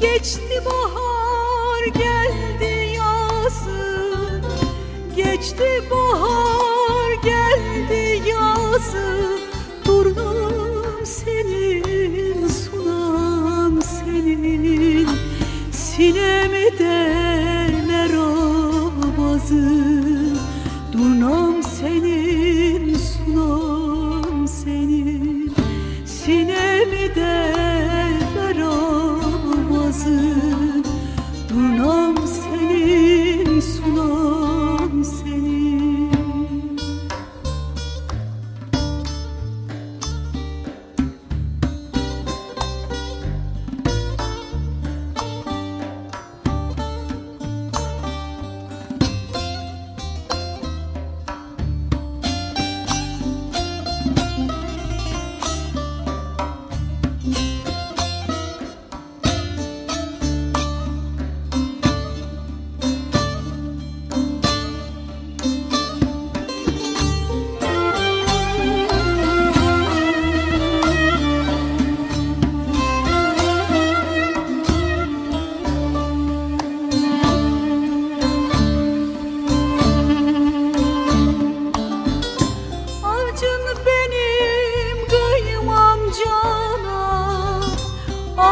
Geçti bahar geldi yazı Geçti bahar うの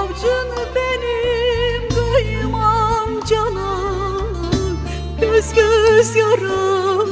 Avcın benim kıymam cana Göz göz yaram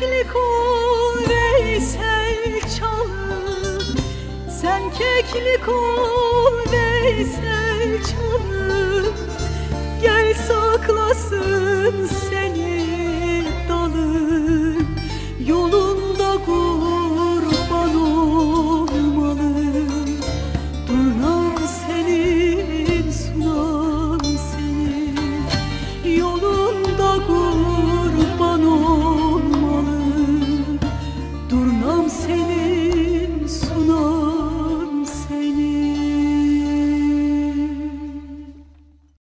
keklik ol Veysel çalı Sen keklik ol Veysel çalı Gel saklasın seni.